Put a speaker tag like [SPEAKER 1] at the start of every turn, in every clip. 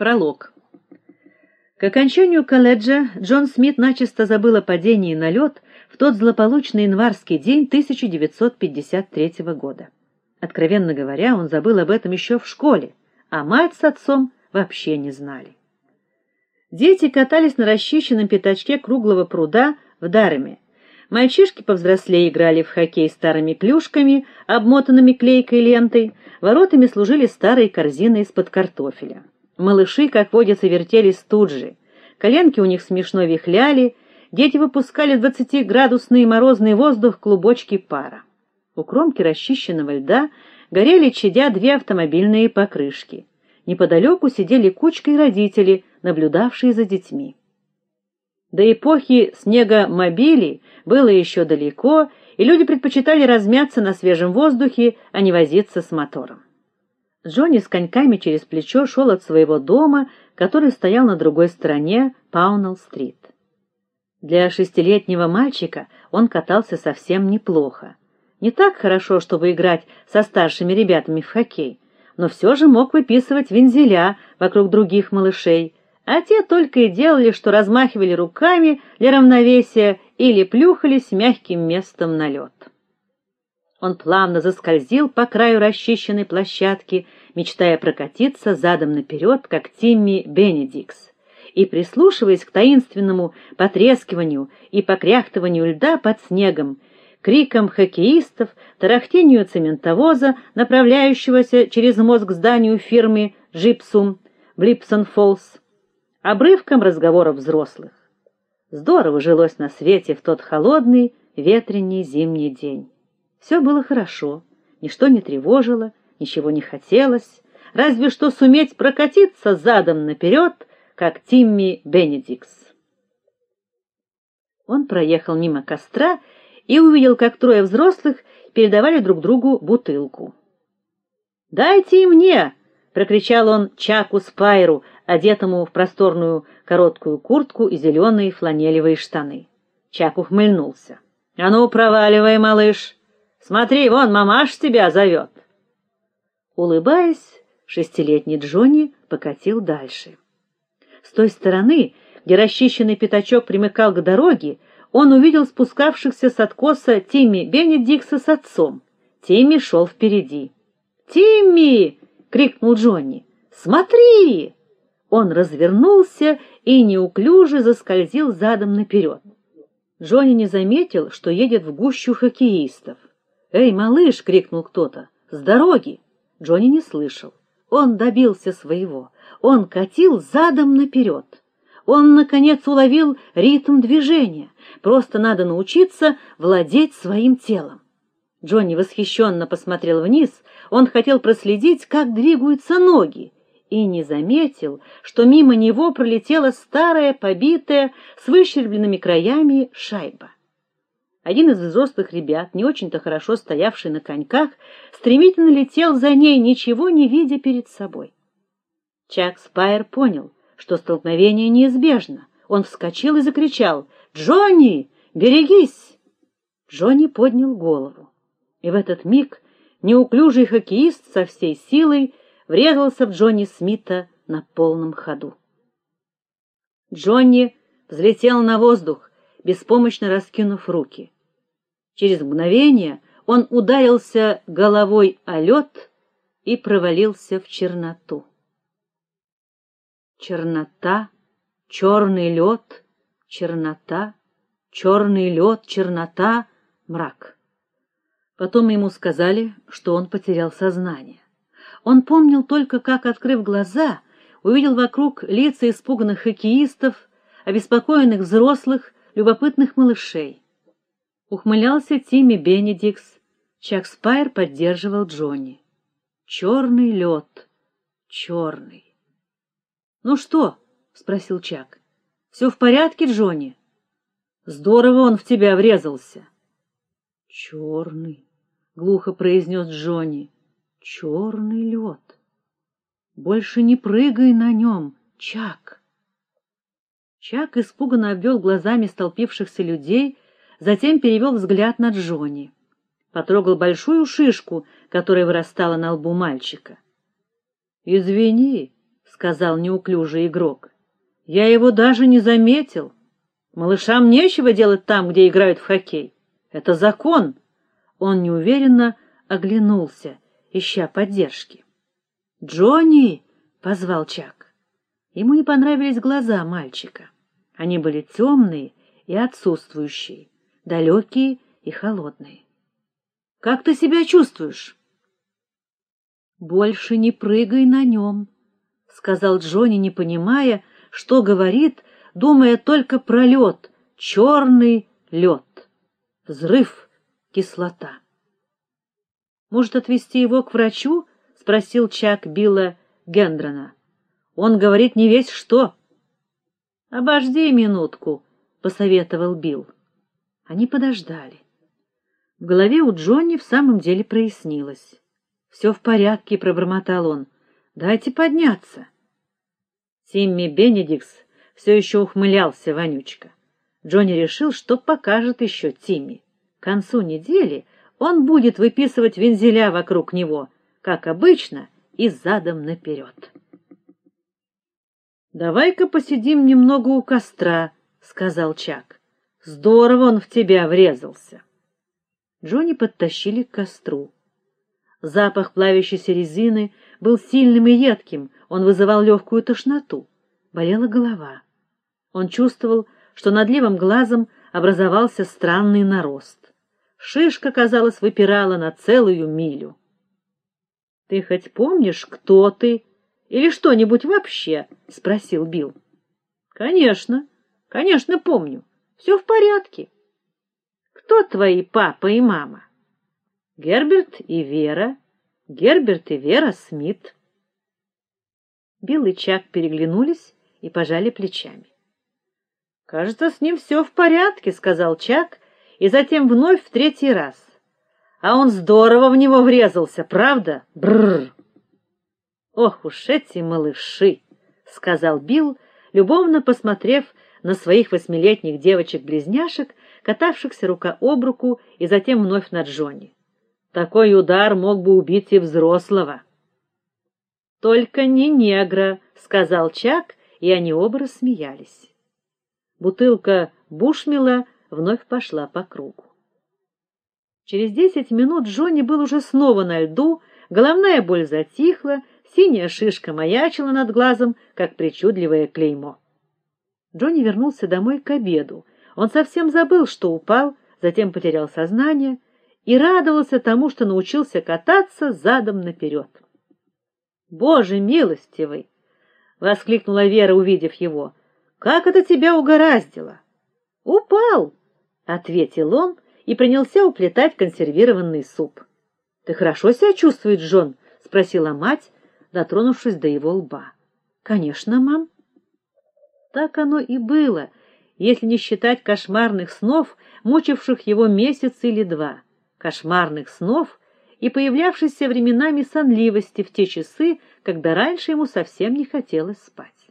[SPEAKER 1] Пролог. К окончанию колледжа Джон Смит начисто забыл о падении на лед в тот злополучный январский день 1953 года. Откровенно говоря, он забыл об этом еще в школе, а мать с отцом вообще не знали. Дети катались на расчищенном пятачке круглого пруда в Дареме. Мальчишки повзрослее играли в хоккей старыми клюшками, обмотанными клейкой лентой, воротами служили старые корзины из-под картофеля. Малыши, как водится, вертелись тут же. Коленки у них смешно вихляли, дети выпускали двадцатиградусный морозный воздух клубочки пара. У кромки расчищенного льда горели чадя две автомобильные покрышки. Неподалеку сидели кучкой родители, наблюдавшие за детьми. До эпохи снегомобилей было еще далеко, и люди предпочитали размяться на свежем воздухе, а не возиться с мотором. Джонни с коньками через плечо шел от своего дома, который стоял на другой стороне Паунелл-стрит. Для шестилетнего мальчика он катался совсем неплохо. Не так хорошо, чтобы играть со старшими ребятами в хоккей, но все же мог выписывать вензеля вокруг других малышей, а те только и делали, что размахивали руками для равновесия или плюхались мягким местом на лед. Он плавно заскользил по краю расчищенной площадки, мечтая прокатиться задом наперед, как Тимми Бенедикс, и прислушиваясь к таинственному потрескиванию и покряхтыванию льда под снегом, крикам хоккеистов, тарахтению цементовоза, направляющегося через мозг к зданию фирмы Gypsum в Липсон-Фоллс, обрывкам разговоров взрослых. Здорово жилось на свете в тот холодный, ветреный зимний день. Все было хорошо, ничто не тревожило, ничего не хотелось, разве что суметь прокатиться задом наперед, как Тимми Бенедикс. Он проехал мимо костра и увидел, как трое взрослых передавали друг другу бутылку. "Дайте и мне!" прокричал он Чаку Спайру, одетому в просторную короткую куртку и зеленые фланелевые штаны. Чак ухмыльнулся. "А ну, проваливай, малыш!" Смотри, вон мамаш тебя зовет!» Улыбаясь, шестилетний Джонни покатил дальше. С той стороны, где расчищенный пятачок примыкал к дороге, он увидел спускавшихся с откоса Тимми Бенедикса с отцом. Тимми шел впереди. "Тимми!" крикнул Джонни. "Смотри!" Он развернулся и неуклюже заскользил задом наперед. Джонни не заметил, что едет в гущу хоккеистов. "Эй, малыш!" крикнул кто-то. "С дороги!" Джонни не слышал. Он добился своего. Он катил задом наперед. Он наконец уловил ритм движения. Просто надо научиться владеть своим телом. Джонни восхищенно посмотрел вниз. Он хотел проследить, как двигаются ноги, и не заметил, что мимо него пролетела старая, побитая, с выщербленными краями шайба. Один из взрослых ребят, не очень-то хорошо стоявший на коньках, стремительно летел за ней, ничего не видя перед собой. Чак Спайер понял, что столкновение неизбежно. Он вскочил и закричал: "Джонни, берегись!" Джонни поднял голову. И в этот миг неуклюжий хоккеист со всей силой врезался в Джонни Смита на полном ходу. Джонни взлетел на воздух, беспомощно раскинув руки. Через мгновение он ударился головой о лед и провалился в черноту. Чернота, черный лед, чернота, черный лед, чернота, мрак. Потом ему сказали, что он потерял сознание. Он помнил только, как, открыв глаза, увидел вокруг лица испуганных хоккеистов, обеспокоенных взрослых любопытных малышей. Ухмылялся Тимми Бенедикс, Чак Спайр поддерживал Джонни. Черный лед, черный. Ну что? спросил Чак. «Все в порядке, Джонни? Здорово он в тебя врезался. «Черный», — глухо произнес Джонни. «Черный лед. Больше не прыгай на нем, Чак. Чак испуганно обвел глазами столпившихся людей, затем перевел взгляд на Джонни. Потрогал большую шишку, которая вырастала на лбу мальчика. "Извини", сказал неуклюжий игрок. Я его даже не заметил. Малышам нечего делать там, где играют в хоккей. Это закон. Он неуверенно оглянулся, ища поддержки. "Джонни!" позвал Чак. Ему не понравились глаза мальчика. Они были темные и отсутствующие, далекие и холодные. Как ты себя чувствуешь? Больше не прыгай на нем», — сказал Джонни, не понимая, что говорит, думая только про лед, черный лед. Взрыв, кислота. Может отвезти его к врачу? спросил Чак Билла Гендрона. Он говорит не весь что. Обожди минутку, посоветовал Билл. Они подождали. В голове у Джонни в самом деле прояснилось. «Все в порядке, пробормотал он. Дайте подняться. Тимми Бенедикс все еще ухмылялся вонючка. Джонни решил, что покажет еще Тимми. К концу недели он будет выписывать вензеля вокруг него, как обычно, и задом наперед. Давай-ка посидим немного у костра, сказал Чак. Здорово он в тебя врезался. Джонни подтащили к костру. Запах плавящейся резины был сильным и едким, он вызывал легкую тошноту. Болела голова. Он чувствовал, что над левым глазом образовался странный нарост. Шишка, казалось, выпирала на целую милю. Ты хоть помнишь, кто ты или что-нибудь вообще? спросил Билл. Конечно, конечно, помню. Все в порядке. Кто твои папа и мама? Герберт и Вера. Герберт и Вера Смит. Билл и Чак переглянулись и пожали плечами. Кажется, с ним все в порядке, сказал Чак, и затем вновь в третий раз. А он здорово в него врезался, правда? Бррр. Ох уж эти малыши, сказал Билл, любовно посмотрев на своих восьмилетних девочек-близняшек, катавшихся рука об руку, и затем вновь на Джонни. Такой удар мог бы убить и взрослого. Только не негра, сказал Чак, и они оба рассмеялись. Бутылка бушмела вновь пошла по кругу. Через десять минут Джонни был уже снова на льду, головная боль затихла, синяя шишка маячила над глазом, как причудливое клеймо. Джонни вернулся домой к обеду. Он совсем забыл, что упал, затем потерял сознание и радовался тому, что научился кататься задом наперед. Боже милостивый, воскликнула Вера, увидев его. Как это тебя угораздило? Упал, ответил он и принялся уплетать консервированный суп. Ты хорошо себя чувствуешь, Джон? спросила мать, дотронувшись до его лба. Конечно, мам. Так оно и было, если не считать кошмарных снов, мучивших его месяц или два. Кошмарных снов, и появлявшейся временами сонливости в те часы, когда раньше ему совсем не хотелось спать.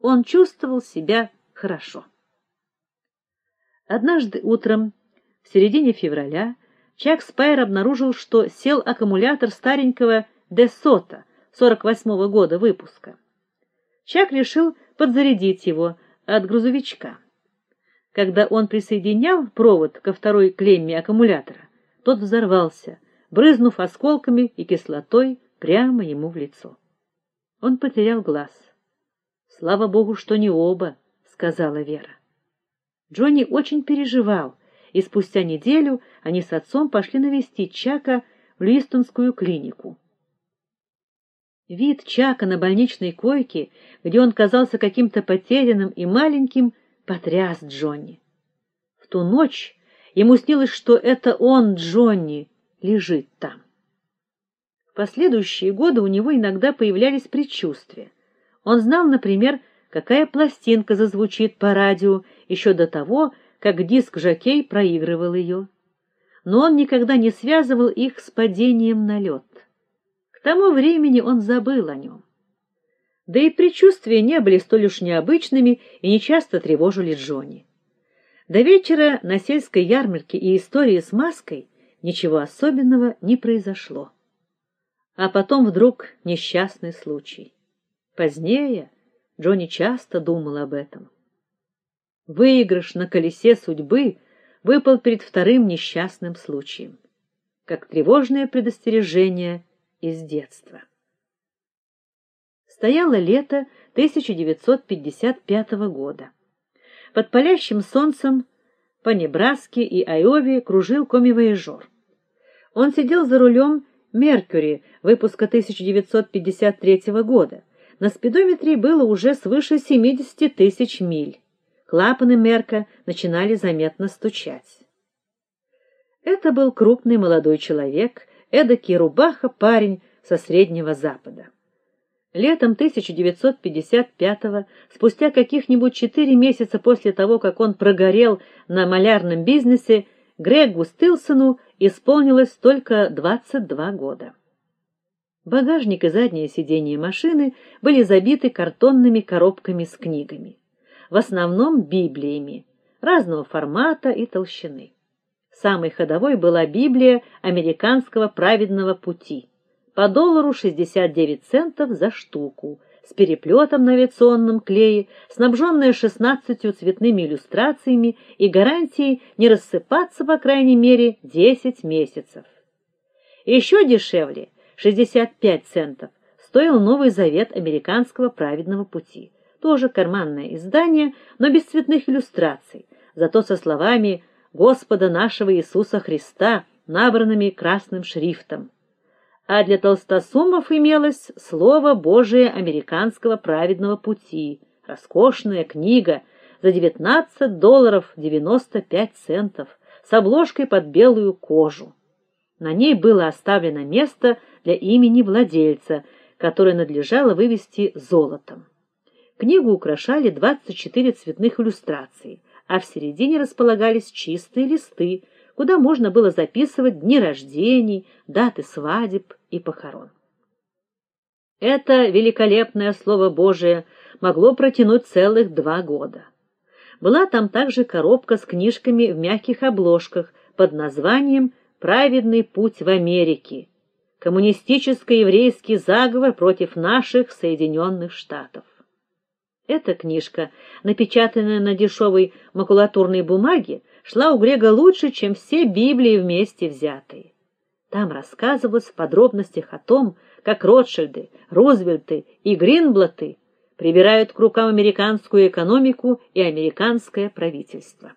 [SPEAKER 1] Он чувствовал себя хорошо. Однажды утром, в середине февраля, Чак Спайр обнаружил, что сел аккумулятор старенького Десота 48-го года выпуска. Чак решил подзарядить его от грузовичка. Когда он присоединял провод ко второй клемме аккумулятора, тот взорвался, брызнув осколками и кислотой прямо ему в лицо. Он потерял глаз. Слава богу, что не оба, сказала Вера. Джонни очень переживал, и спустя неделю они с отцом пошли навестить Чака в Листонскую клинику. Вид Чака на больничной койке, где он казался каким-то потерянным и маленьким, потряс Джонни. В ту ночь ему снилось, что это он, Джонни, лежит там. В последующие годы у него иногда появлялись предчувствия. Он знал, например, какая пластинка зазвучит по радио еще до того, как диск-жокей проигрывал ее. Но он никогда не связывал их с падением на лед. Тому времени он забыл о нем. Да и предчувствия не были столь уж необычными и не часто тревожили Джонни. До вечера на сельской ярмарке и истории с маской ничего особенного не произошло. А потом вдруг несчастный случай. Позднее Джонни часто думал об этом. Выигрыш на колесе судьбы выпал перед вторым несчастным случаем, как тревожное предостережение из детства. Стояло лето 1955 года. Под палящим солнцем по Небраске и Айове кружил комивояжер. Он сидел за рулем Меркьюри выпуска 1953 года. На спидометре было уже свыше 70 тысяч миль. Клапаны Мерка начинали заметно стучать. Это был крупный молодой человек, эдакий рубаха-парень со Среднего Запада. Летом 1955-го, спустя каких-нибудь четыре месяца после того, как он прогорел на малярном бизнесе, Грегу Стилсону исполнилось только 22 года. Багажник и заднее сиденье машины были забиты картонными коробками с книгами, в основном библиями разного формата и толщины. Самой ходовой была Библия американского праведного пути по доллару 69 центов за штуку, с переплетом на авиационном клее, снабженная 16 цветными иллюстрациями и гарантией не рассыпаться по крайней мере 10 месяцев. Еще дешевле, 65 центов, стоил Новый Завет американского праведного пути. Тоже карманное издание, но без цветных иллюстраций, зато со словами Господа нашего Иисуса Христа, набранными красным шрифтом а для толстосумов имелось слово Божие американского праведного пути, роскошная книга за 19 долларов 95 центов с обложкой под белую кожу. На ней было оставлено место для имени владельца, которое надлежало вывести золотом. Книгу украшали 24 цветных иллюстраций, а в середине располагались чистые листы, куда можно было записывать дни рождений, даты свадеб и похорон. Это великолепное слово Божие могло протянуть целых два года. Была там также коробка с книжками в мягких обложках под названием Праведный путь в Америке. Коммунистическо-еврейский заговор против наших Соединенных Штатов. Эта книжка, напечатанная на дешевой макулатурной бумаге, шла у Грега лучше, чем все Библии вместе взятые. Там рассказывалось в подробностях о том, как Ротшильды, Рузвельты и Гринблаты прибирают к рукам американскую экономику и американское правительство.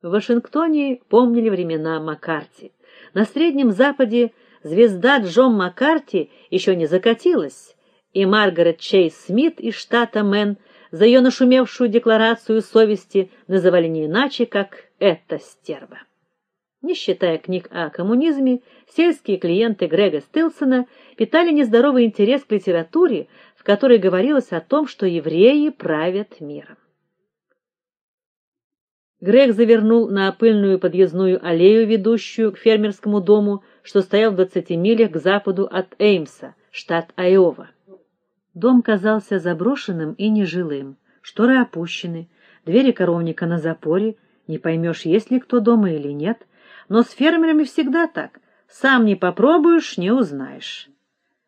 [SPEAKER 1] В Вашингтоне помнили времена Маккарти. На Среднем Западе звезда Джон Маккарти еще не закатилась, и Маргарет Чейз Смит из штата Мэн за ее нашумевшую декларацию совести называли не иначе, как «эта стерва». Не считая книг о коммунизме, сельские клиенты Грега Стилсона питали нездоровый интерес к литературе, в которой говорилось о том, что евреи правят миром. Грег завернул на пыльную подъездную аллею, ведущую к фермерскому дому, что стоял в 20 милях к западу от Эймса, штат Айова. Дом казался заброшенным и нежилым. Шторы опущены, двери коровника на запоре, не поймешь, есть ли кто дома или нет, но с фермерами всегда так. Сам не попробуешь, не узнаешь.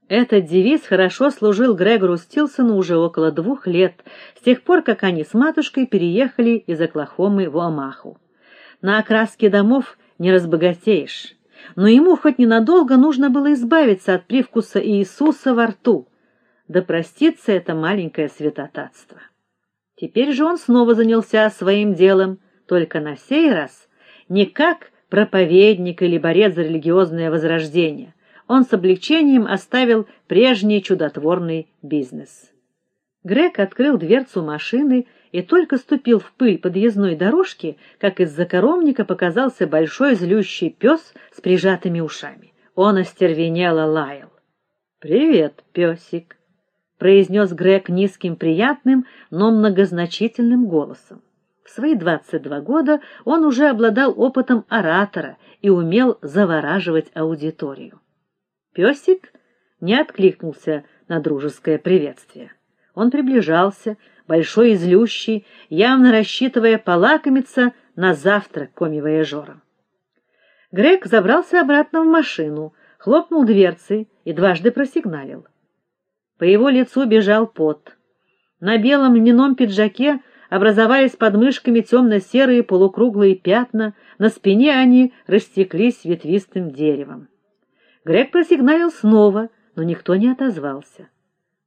[SPEAKER 1] Этот девиз хорошо служил Грегору Стилсону уже около двух лет, с тех пор, как они с матушкой переехали из Оклахомы в Омаху. На окраске домов не разбогатеешь, но ему хоть ненадолго нужно было избавиться от привкуса Иисуса во рту да простится это маленькое святотатство. Теперь же он снова занялся своим делом, только на сей раз не как проповедник или борец за религиозное возрождение. Он с облегчением оставил прежний чудотворный бизнес. Грег открыл дверцу машины и только ступил в пыль подъездной дорожки, как из-за коромника показался большой злющий пес с прижатыми ушами. Он остервенело лаял. "Привет, песик!» Произнес Грег низким, приятным, но многозначительным голосом. В свои 22 года он уже обладал опытом оратора и умел завораживать аудиторию. Песик не откликнулся на дружеское приветствие. Он приближался, большой и злющий, явно рассчитывая полакомиться на завтрак коми-вояжерам. Грег забрался обратно в машину, хлопнул дверцей и дважды просигналил. По его лицу бежал пот. На белом льняном пиджаке образовались под мышками темно-серые полукруглые пятна, на спине они растеклись ветвистым деревом. Грег просигналил снова, но никто не отозвался.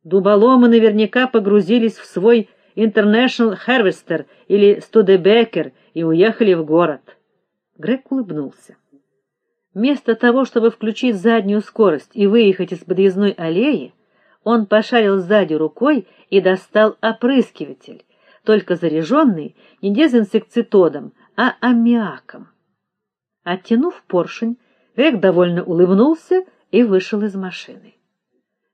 [SPEAKER 1] Дуболомы наверняка погрузились в свой International Harvester или Studebaker и уехали в город. Грег улыбнулся. Вместо того, чтобы включить заднюю скорость и выехать из подъездной аллеи, он пошарил сзади рукой и достал опрыскиватель, только заряженный не дезинсекцитодом, а аммиаком. Оттянув поршень, Грег довольно улыбнулся и вышел из машины.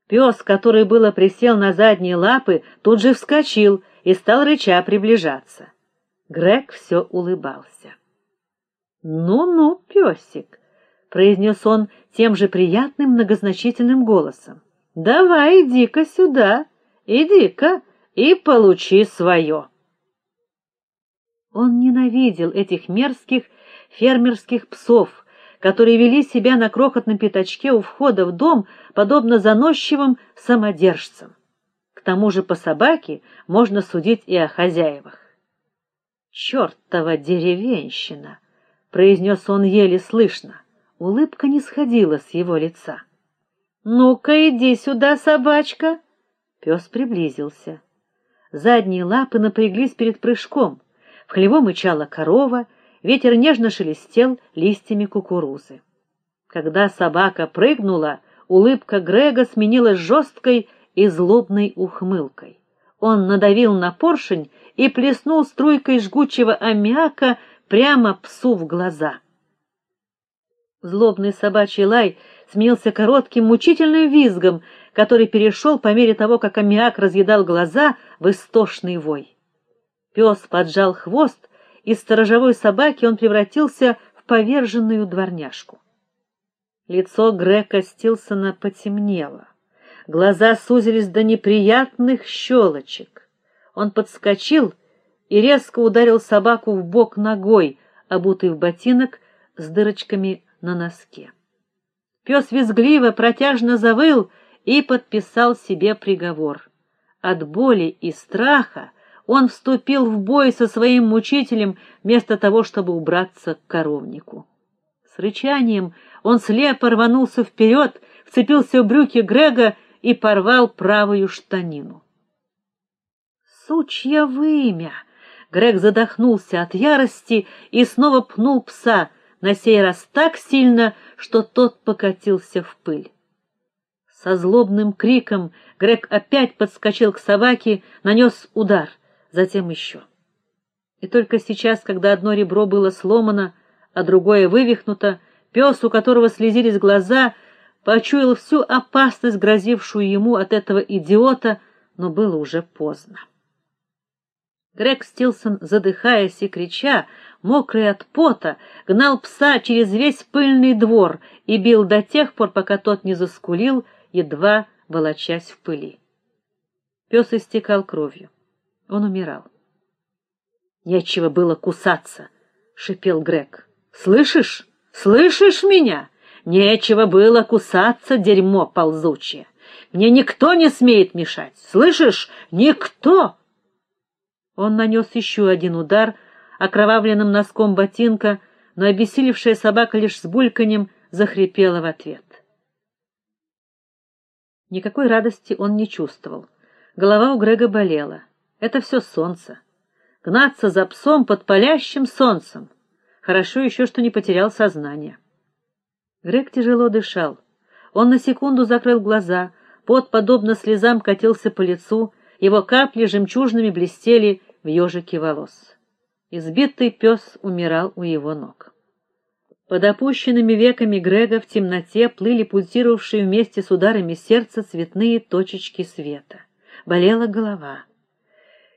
[SPEAKER 1] Пес, который было присел на задние лапы, тут же вскочил и стал рыча приближаться. Грег все улыбался. "Ну-ну, песик», произнес он тем же приятным многозначительным голосом. Давай, иди-ка сюда. Иди-ка и получи свое». Он ненавидел этих мерзких фермерских псов, которые вели себя на крохотном пятачке у входа в дом, подобно заносчивым самодержцам. К тому же по собаке можно судить и о хозяевах. «Чертова деревенщина, произнес он еле слышно. Улыбка не сходила с его лица. Ну-ка иди сюда, собачка. Пес приблизился. Задние лапы напряглись перед прыжком. В хлево мычала корова, ветер нежно шелестел листьями кукурузы. Когда собака прыгнула, улыбка Грега сменилась жесткой и злобной ухмылкой. Он надавил на поршень и плеснул струйкой жгучего аммиака прямо псу в глаза. Злобный собачий лай сменился коротким мучительным визгом, который перешел по мере того, как аммиак разъедал глаза в истошный вой. Пес поджал хвост, из сторожевой собаки он превратился в поверженную дворняжку. Лицо Грека Стилсона потемнело. Глаза сузились до неприятных щелочек. Он подскочил и резко ударил собаку в бок ногой, обутый в ботинок с дырочками на носке. Пес визгливо протяжно завыл и подписал себе приговор. От боли и страха он вступил в бой со своим мучителем вместо того, чтобы убраться к коровнику. С рычанием он слепо рванулся вперед, вцепился в брюки Грега и порвал правую штанину. Сучья вымя! Грег задохнулся от ярости и снова пнул пса, на сей раз так сильно, что тот покатился в пыль. Со злобным криком Грег опять подскочил к собаке, нанес удар, затем еще. И только сейчас, когда одно ребро было сломано, а другое вывихнуто, пес, у которого слезились глаза, почуял всю опасность, грозившую ему от этого идиота, но было уже поздно. Грег Стилсон, задыхаясь и крича, мокрый от пота, гнал пса через весь пыльный двор и бил до тех пор, пока тот не заскулил, едва волочась в пыли. Пес истекал кровью. Он умирал. Нечего было кусаться, шипел Грег. Слышишь? Слышишь меня? Нечего было кусаться, дерьмо ползучее. Мне никто не смеет мешать. Слышишь? Никто. Он нанес еще один удар окровавленным носком ботинка, но обессилевшая собака лишь с бульканьем захрипела в ответ. Никакой радости он не чувствовал. Голова у Грега болела. Это все солнце. Гнаться за псом под палящим солнцем. Хорошо еще, что не потерял сознание. Грег тяжело дышал. Он на секунду закрыл глаза, пот подобно слезам катился по лицу, его капли жемчужными блестели в ежике волос. Избитый пес умирал у его ног. Под опущенными веками Грега в темноте плыли пульсировавшие вместе с ударами сердца цветные точечки света. Болела голова.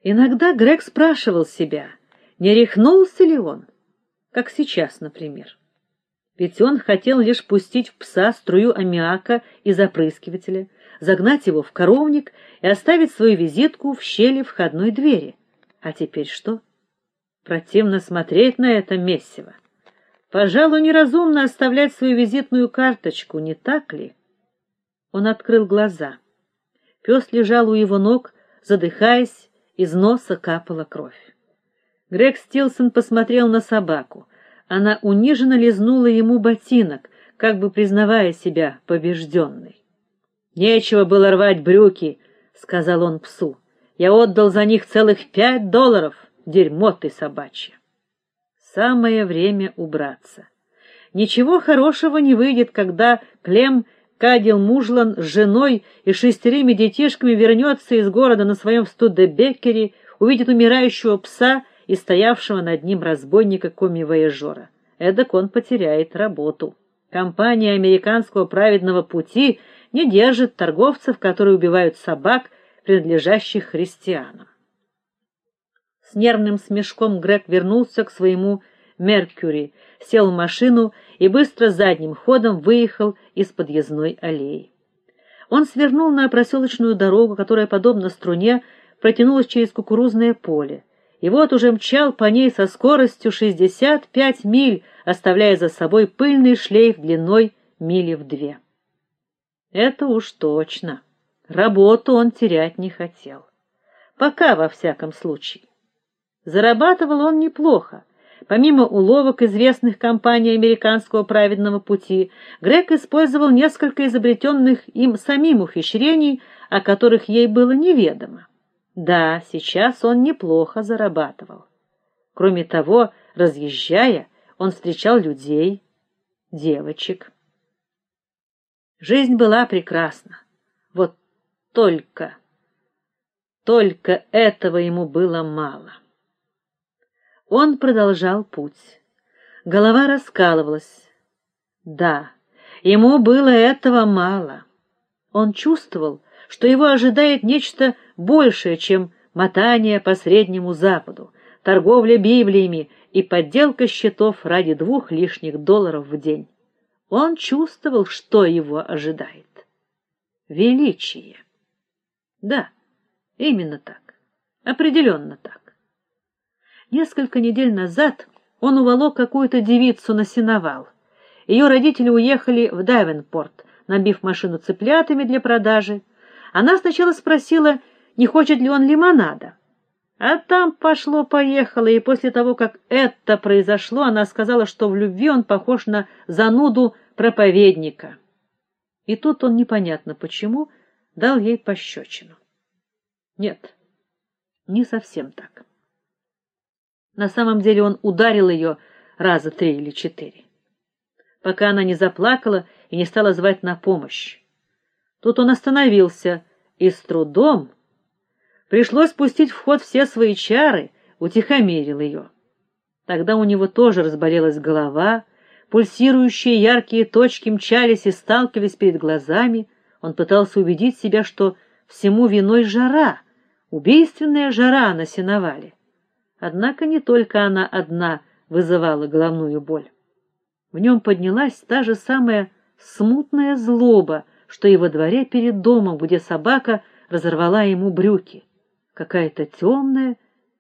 [SPEAKER 1] Иногда Грег спрашивал себя, не рехнулся ли он, как сейчас, например. Ведь он хотел лишь пустить в пса струю аммиака из опрыскивателя, загнать его в коровник и оставить свою визитку в щели входной двери. А теперь что? Противно смотреть на это месиво. Пожалуй, неразумно оставлять свою визитную карточку, не так ли? Он открыл глаза. Пес лежал у его ног, задыхаясь, из носа капала кровь. Грег Стилсон посмотрел на собаку. Она униженно лизнула ему ботинок, как бы признавая себя побежденной. Нечего было рвать брюки, сказал он псу. Я отдал за них целых пять долларов. Дерьмо ты собачье. Самое время убраться. Ничего хорошего не выйдет, когда Клем Кадил Мужлан с женой и шестерыми детишками вернется из города на своем студебекере, увидит умирающего пса и стоявшего над ним разбойника коми-вояжера. Эдак он потеряет работу. Компания американского праведного пути не держит торговцев, которые убивают собак, принадлежащих христианам. Нервным смешком Грег вернулся к своему Меркьюри, сел в машину и быстро задним ходом выехал из подъездной аллеи. Он свернул на проселочную дорогу, которая подобно струне протянулась через кукурузное поле. И вот уже мчал по ней со скоростью 65 миль, оставляя за собой пыльный шлейф длиной мили в две. Это уж точно. Работу он терять не хотел. Пока во всяком случае. Зарабатывал он неплохо. Помимо уловок известных компаний американского праведного пути, Грег использовал несколько изобретенных им самим ухищрений, о которых ей было неведомо. Да, сейчас он неплохо зарабатывал. Кроме того, разъезжая, он встречал людей, девочек. Жизнь была прекрасна. Вот только только этого ему было мало. Он продолжал путь. Голова раскалывалась. Да, ему было этого мало. Он чувствовал, что его ожидает нечто большее, чем мотание по Среднему Западу, торговля Библиями и подделка счетов ради двух лишних долларов в день. Он чувствовал, что его ожидает. Величие. Да, именно так. Определенно так. Несколько недель назад он уволок какую-то девицу на сеновал. Ее родители уехали в Давенпорт, набив машину цыплятами для продажи. Она сначала спросила, не хочет ли он лимонада. А там пошло-поехало, и после того, как это произошло, она сказала, что в любви он похож на зануду проповедника. И тут он непонятно почему дал ей пощечину. Нет, не совсем так. На самом деле он ударил ее раза три или четыре, пока она не заплакала и не стала звать на помощь. Тут он остановился и с трудом пришлось пустить в ход все свои чары, утихомирил ее. Тогда у него тоже разболелась голова, пульсирующие яркие точки мчались и сталкивались перед глазами. Он пытался убедить себя, что всему виной жара, убийственная жара на сеновале. Однако не только она одна вызывала головную боль. В нем поднялась та же самая смутная злоба, что и во дворе перед домом, где собака разорвала ему брюки, какая-то темная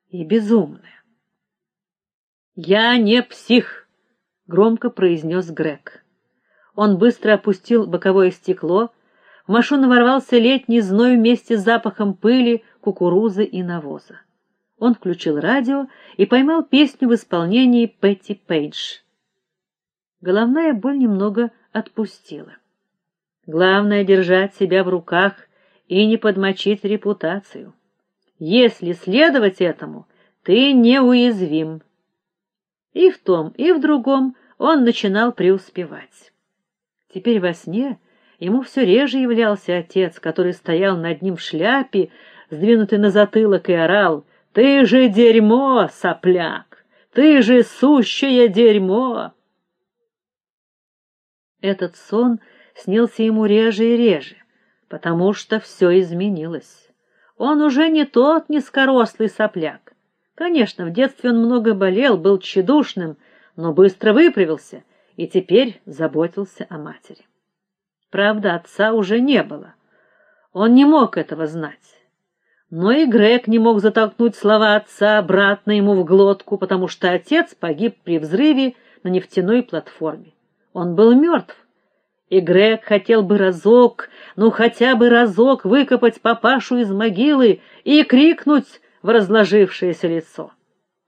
[SPEAKER 1] и безумная. Я не псих, громко произнес Грег. Он быстро опустил боковое стекло. В машину ворвался летний зной вместе с запахом пыли, кукурузы и навоза. Он включил радио и поймал песню в исполнении Пэтти Пейдж. Головная боль немного отпустила. Главное держать себя в руках и не подмочить репутацию. Если следовать этому, ты неуязвим. И в том, и в другом он начинал преуспевать. Теперь во сне ему все реже являлся отец, который стоял над ним в шляпе, сдвинутый на затылок, и орал: ты же дерьмо, сопляк! Ты же сущее дерьмо! Этот сон снился ему реже и реже, потому что все изменилось. Он уже не тот низкорослый сопляк. Конечно, в детстве он много болел, был тщедушным, но быстро выправился и теперь заботился о матери. Правда, отца уже не было. Он не мог этого знать. Но и Грег не мог затолкнуть слова отца обратно ему в глотку, потому что отец погиб при взрыве на нефтяной платформе. Он был мертв, И Грег хотел бы разок, ну хотя бы разок выкопать папашу из могилы и крикнуть в разложившееся лицо: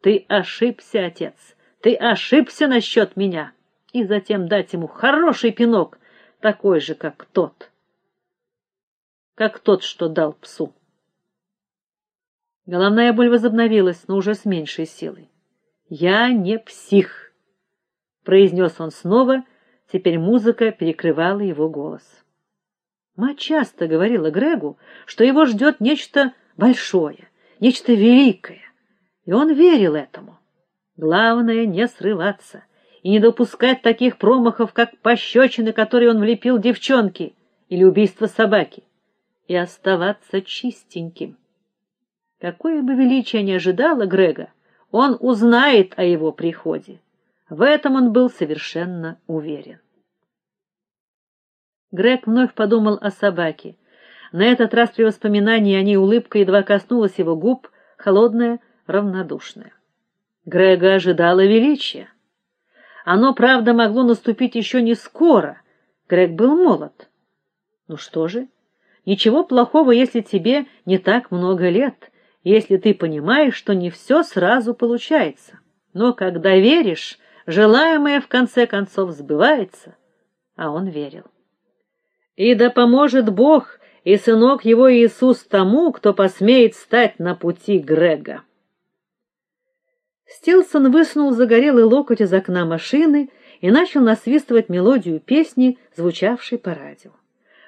[SPEAKER 1] "Ты ошибся, отец. Ты ошибся насчет меня". И затем дать ему хороший пинок, такой же, как тот. Как тот, что дал псу. Головная боль возобновилась, но уже с меньшей силой. "Я не псих", произнес он снова Теперь музыка перекрывала его голос. Мать часто говорила Грегу, что его ждет нечто большое, нечто великое, и он верил этому. Главное не срываться и не допускать таких промахов, как пощечины, которые он влепил девчонке, или убийство собаки, и оставаться чистеньким. Какое бы величие ни ожидало Грега, он узнает о его приходе. В этом он был совершенно уверен. Грег вновь подумал о собаке. На этот раз при воспоминании о ней улыбка едва коснулась его губ, холодная, равнодушная. Грега ожидала величия. Оно, правда, могло наступить еще не скоро. Грег был молод. Ну что же? Ничего плохого, если тебе не так много лет, если ты понимаешь, что не все сразу получается. Но когда веришь, желаемое в конце концов сбывается, а он верил. И да поможет Бог и сынок его Иисус тому, кто посмеет стать на пути Грега. Стилсон высунул загорелый локоть из окна машины и начал насвистывать мелодию песни, звучавшей по радио.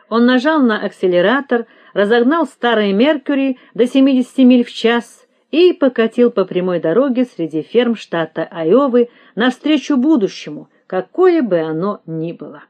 [SPEAKER 1] Он нажал на акселератор, разогнал старый Меркьюри до 70 миль в час и покатил по прямой дороге среди ферм штата Айовы навстречу будущему, какое бы оно ни было.